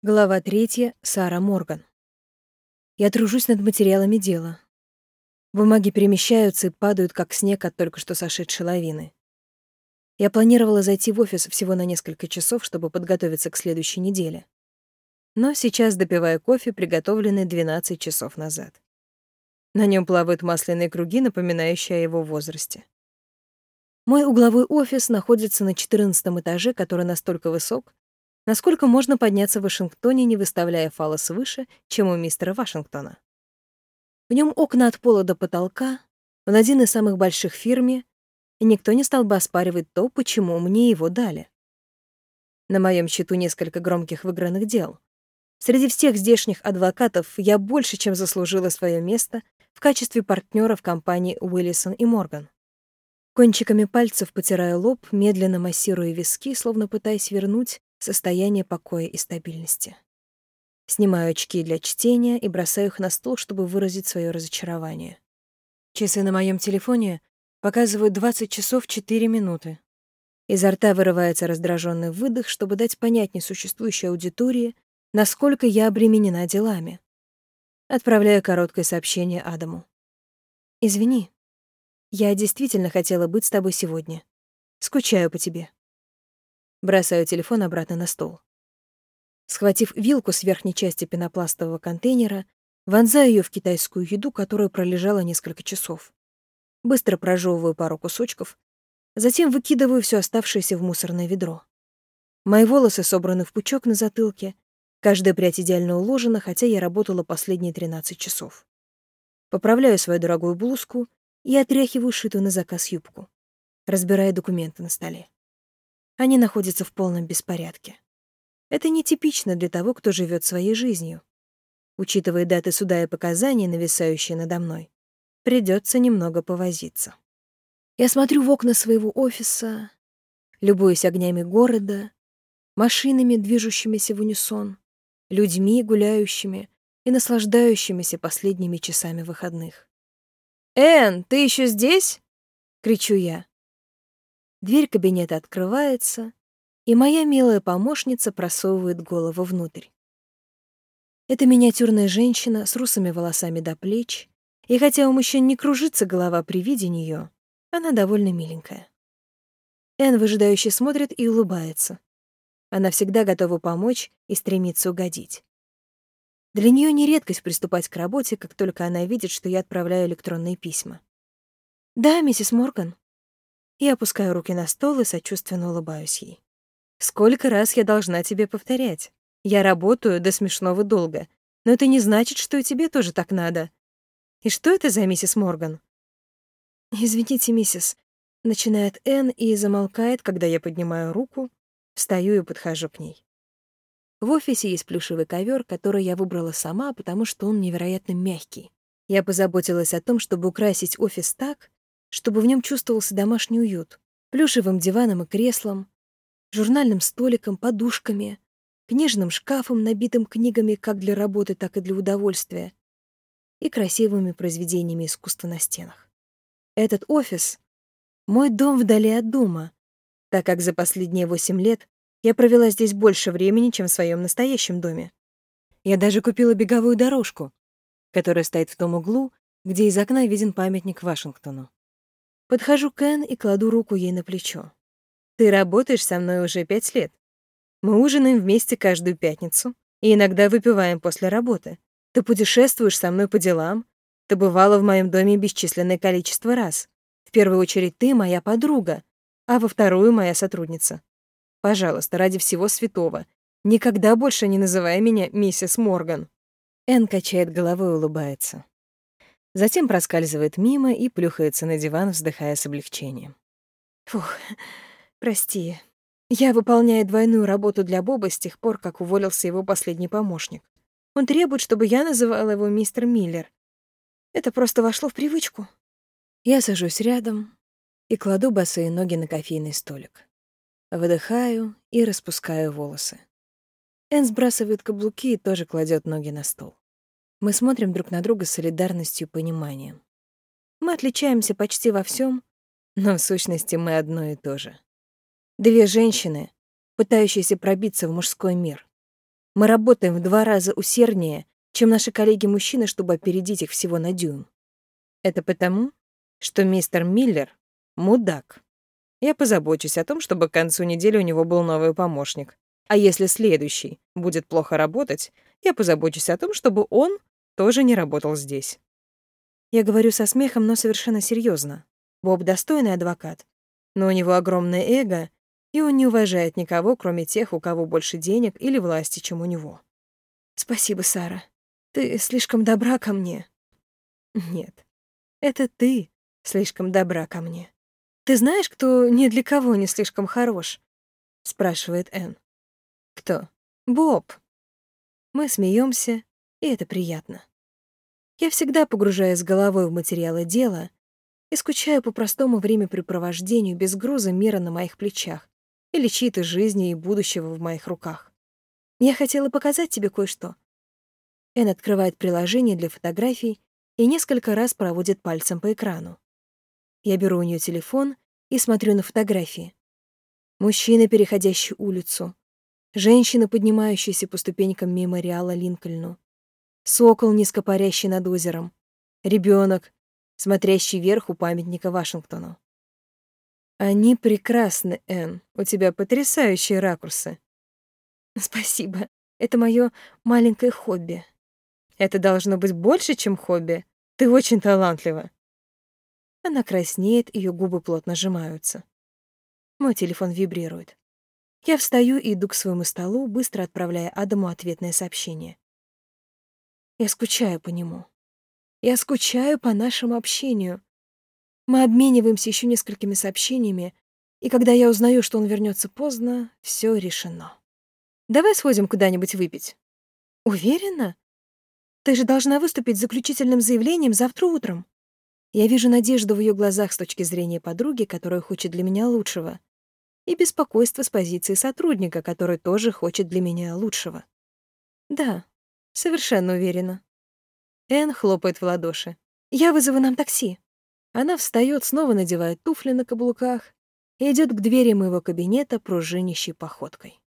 Глава третья. Сара Морган. Я тружусь над материалами дела. Бумаги перемещаются и падают, как снег от только что сошедшей лавины. Я планировала зайти в офис всего на несколько часов, чтобы подготовиться к следующей неделе. Но сейчас допиваю кофе, приготовленный 12 часов назад. На нем плавают масляные круги, напоминающие о его возрасте. Мой угловой офис находится на 14 этаже, который настолько высок, насколько можно подняться в Вашингтоне, не выставляя фалос выше, чем у мистера Вашингтона. В нем окна от пола до потолка, он один из самых больших в фирме, и никто не стал бы оспаривать то, почему мне его дали. На моем счету несколько громких выигранных дел. Среди всех здешних адвокатов я больше, чем заслужила свое место в качестве партнера в компании Уиллисон и Морган. Кончиками пальцев потирая лоб, медленно массируя виски, словно пытаясь вернуть состояние покоя и стабильности. Снимаю очки для чтения и бросаю их на стол, чтобы выразить свое разочарование. Часы на моем телефоне показывают 20 часов 4 минуты. Изо рта вырывается раздраженный выдох, чтобы дать понять несуществующей аудитории, насколько я обременена делами. Отправляю короткое сообщение Адаму. «Извини, я действительно хотела быть с тобой сегодня. Скучаю по тебе». Бросаю телефон обратно на стол. Схватив вилку с верхней части пенопластового контейнера, вонзаю ее в китайскую еду, которая пролежала несколько часов. Быстро прожевываю пару кусочков, затем выкидываю все оставшееся в мусорное ведро. Мои волосы собраны в пучок на затылке, каждая прядь идеально уложена, хотя я работала последние 13 часов. Поправляю свою дорогую блузку и отряхиваю шитую на заказ юбку, разбирая документы на столе. Они находятся в полном беспорядке. Это нетипично для того, кто живет своей жизнью. Учитывая даты суда и показания, нависающие надо мной, придется немного повозиться. Я смотрю в окна своего офиса, любуюсь огнями города, машинами, движущимися в унисон, людьми, гуляющими и наслаждающимися последними часами выходных. «Энн, ты еще здесь?» — кричу я. Дверь кабинета открывается, и моя милая помощница просовывает голову внутрь. Это миниатюрная женщина с русыми волосами до плеч, и хотя у мужчин не кружится голова при виде нее, она довольно миленькая. Эн выжидающе смотрит и улыбается. Она всегда готова помочь и стремится угодить. Для нее не редкость приступать к работе, как только она видит, что я отправляю электронные письма. «Да, миссис Морган», я опускаю руки на стол и сочувственно улыбаюсь ей. «Сколько раз я должна тебе повторять? Я работаю до смешного долго, но это не значит, что и тебе тоже так надо. И что это за миссис Морган?» «Извините, миссис», — начинает Энн и замолкает, когда я поднимаю руку, встаю и подхожу к ней. В офисе есть плюшевый ковер, который я выбрала сама, потому что он невероятно мягкий. Я позаботилась о том, чтобы украсить офис так, чтобы в нем чувствовался домашний уют, плюшевым диваном и креслом, журнальным столиком, подушками, книжным шкафом, набитым книгами как для работы, так и для удовольствия, и красивыми произведениями искусства на стенах. Этот офис — мой дом вдали от дома, так как за последние восемь лет я провела здесь больше времени, чем в своем настоящем доме. Я даже купила беговую дорожку, которая стоит в том углу, где из окна виден памятник Вашингтону. Подхожу к Энн и кладу руку ей на плечо. «Ты работаешь со мной уже пять лет. Мы ужинаем вместе каждую пятницу и иногда выпиваем после работы. Ты путешествуешь со мной по делам. Ты бывала в моем доме бесчисленное количество раз. В первую очередь ты моя подруга, а во вторую моя сотрудница. Пожалуйста, ради всего святого, никогда больше не называй меня миссис Морган». Энн качает головой и улыбается. Затем проскальзывает мимо и плюхается на диван, вздыхая с облегчением. Фух, прости. Я выполняю двойную работу для Боба с тех пор, как уволился его последний помощник. Он требует, чтобы я называла его мистер Миллер. Это просто вошло в привычку. Я сажусь рядом и кладу босые ноги на кофейный столик. Выдыхаю и распускаю волосы. Эн сбрасывает каблуки и тоже кладет ноги на стол. Мы смотрим друг на друга с солидарностью и пониманием. Мы отличаемся почти во всем, но в сущности мы одно и то же. Две женщины, пытающиеся пробиться в мужской мир. Мы работаем в два раза усерднее, чем наши коллеги-мужчины, чтобы опередить их всего на дюйм. Это потому, что мистер Миллер — мудак. Я позабочусь о том, чтобы к концу недели у него был новый помощник. А если следующий будет плохо работать, я позабочусь о том, чтобы он тоже не работал здесь. Я говорю со смехом, но совершенно серьезно. Боб достойный адвокат, но у него огромное эго, и он не уважает никого, кроме тех, у кого больше денег или власти, чем у него. Спасибо, Сара. Ты слишком добра ко мне. Нет, это ты слишком добра ко мне. Ты знаешь, кто ни для кого не слишком хорош? спрашивает Энн. Кто? Боб. Мы смеемся, и это приятно. Я всегда погружаюсь головой в материалы дела и скучаю по простому времяпрепровождению без груза мира на моих плечах или чьей-то жизни и будущего в моих руках. Я хотела показать тебе кое-что. Эн открывает приложение для фотографий и несколько раз проводит пальцем по экрану. Я беру у нее телефон и смотрю на фотографии. Мужчина, переходящий улицу. Женщина, поднимающаяся по ступенькам мемориала Линкольну сокол, низко парящий над озером, ребенок, смотрящий вверх у памятника Вашингтону. Они прекрасны, Энн. У тебя потрясающие ракурсы. Спасибо. Это мое маленькое хобби. Это должно быть больше, чем хобби. Ты очень талантлива. Она краснеет, ее губы плотно сжимаются. Мой телефон вибрирует. Я встаю и иду к своему столу, быстро отправляя Адаму ответное сообщение. Я скучаю по нему. Я скучаю по нашему общению. Мы обмениваемся еще несколькими сообщениями, и когда я узнаю, что он вернется поздно, все решено. Давай сходим куда-нибудь выпить. Уверена? Ты же должна выступить с заключительным заявлением завтра утром. Я вижу надежду в ее глазах с точки зрения подруги, которая хочет для меня лучшего, и беспокойство с позиции сотрудника, который тоже хочет для меня лучшего. Да, Совершенно уверена. Эн хлопает в ладоши. Я вызову нам такси. Она встает, снова надевает туфли на каблуках и идет к двери моего кабинета пружинящей походкой.